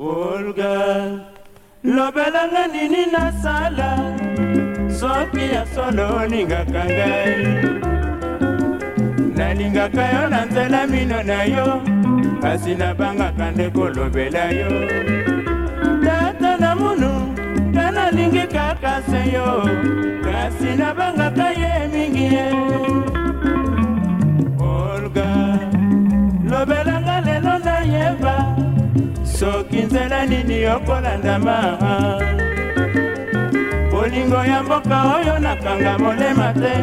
olga lobelanga nini nasala soki ya solo olingaka ngai nalingaka yo na nzela mino na yo kasi nabangaka nde kolobela yo tata na munu nga nalingi kaka se yo kasi nabangaka ye mingi ye nzela nini okolandama bolingo ya mboka oyo nakanga molema te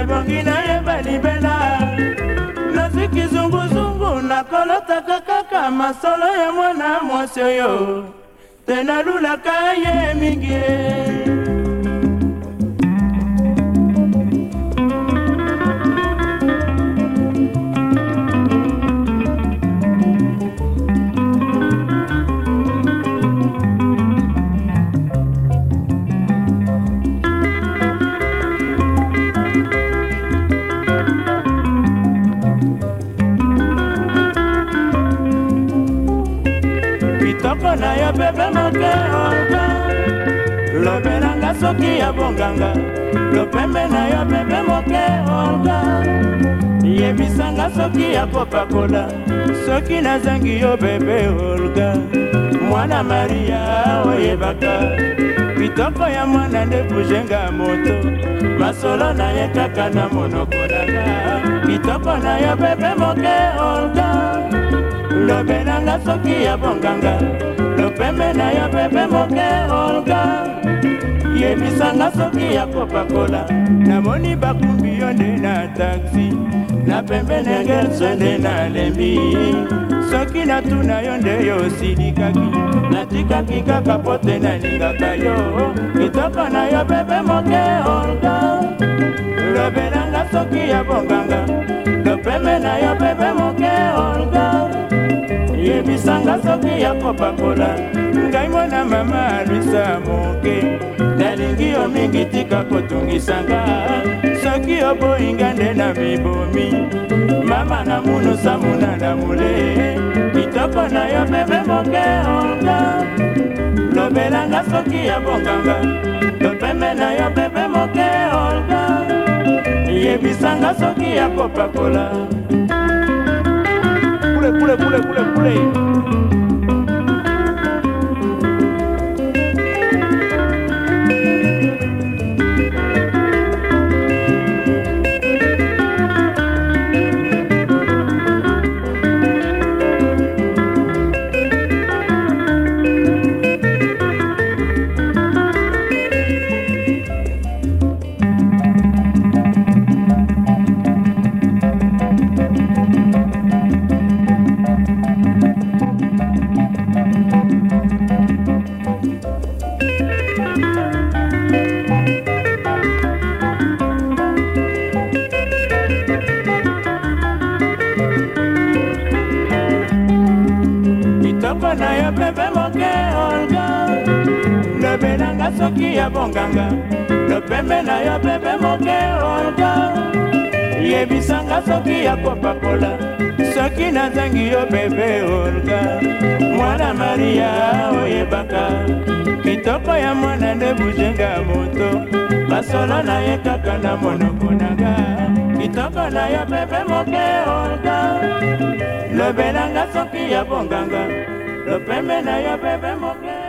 ebongi nayeba libela nasiki zunguzungu nakolotaka kaka masolo ya mwana mwasi oyo te nalulaka ye mingi ntango na yo pepema te oka lobelanga soki yabonganga lopembe na yo pepe moke oka yebisanga soki ya kopakola soki nazangi yo bebe olga mwana maria oyebaka bitoko ya mwana nde buzenga moto masolo na ye kaka na monoko nanga bitoko na yo bebe moke olga lobelanga soki ya bonganga lopembe na yo pepe moke olga yebisanga soki ya kopakola namoni bakumbi yo nde na taksi na pembeni yangelso nde nalembi soki natuna yo nde yo osilikaki natikaki kaka po te nalingaka yo kitoko na yo pepe moke olga lobelanga soki ya bonganga ata soki ya kopakola ngai mwana mama alwisa moke nalingi yo mingi tika kotungisanga soki oboyinga nde na mibomi mama na munusa munana mule kitoko na yo bebe moke onga lobelanga soki ya bokanga topeme na yo bebe moke onga yebisanga soki ya kopakola kule kule kule kule kule mpona yo pepe moke olga lobelanga soki ya bonganga lopembe na yo pepe moke olga yebisanga soki ya kopakola soki nazangi yo pepe olga mwana maria oyebaka kitoko ya mwana nde buzenga moto basolo na ye kaka na monoko nanga kitoko na yo pepe moke olga lobelanga soki ya bonganga Lo pemena na yo